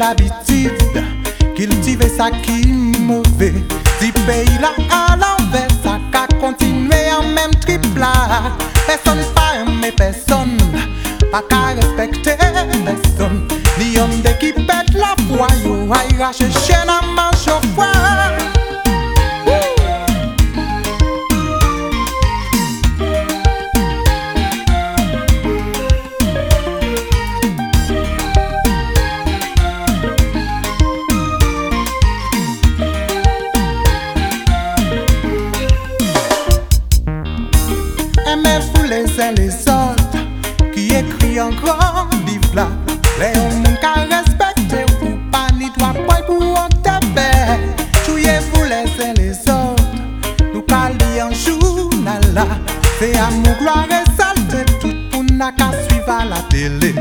l'habitude cultiver ça qui mauvais. Si pays là à l'envers, ça qu'a continué en même triple Personne pas aimé personne, pas qu'à respecter personne. Ni on de qui pète la foi, yo, aïe, rache, chaîne les autres qui écrit en grand livre là. Les hommes qu'à respecter ou pas, ni toi, boy, pour en taper. Jouez-vous les uns les autres, nous parlons en journal là. C'est amour, gloire et saleté, tout pour n'a qu'à suivre la télé.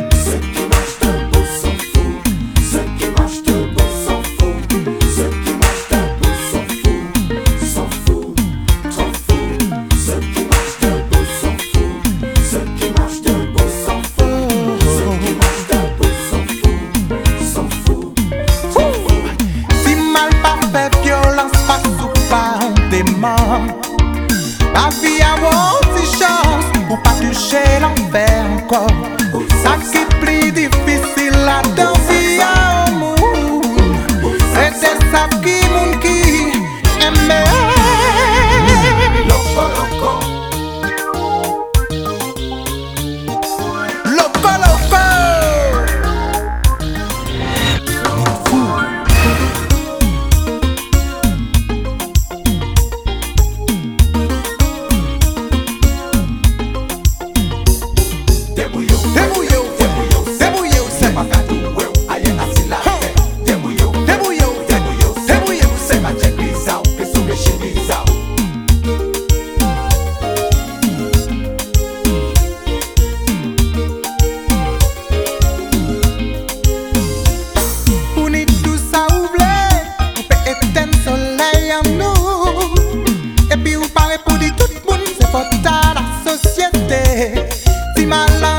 la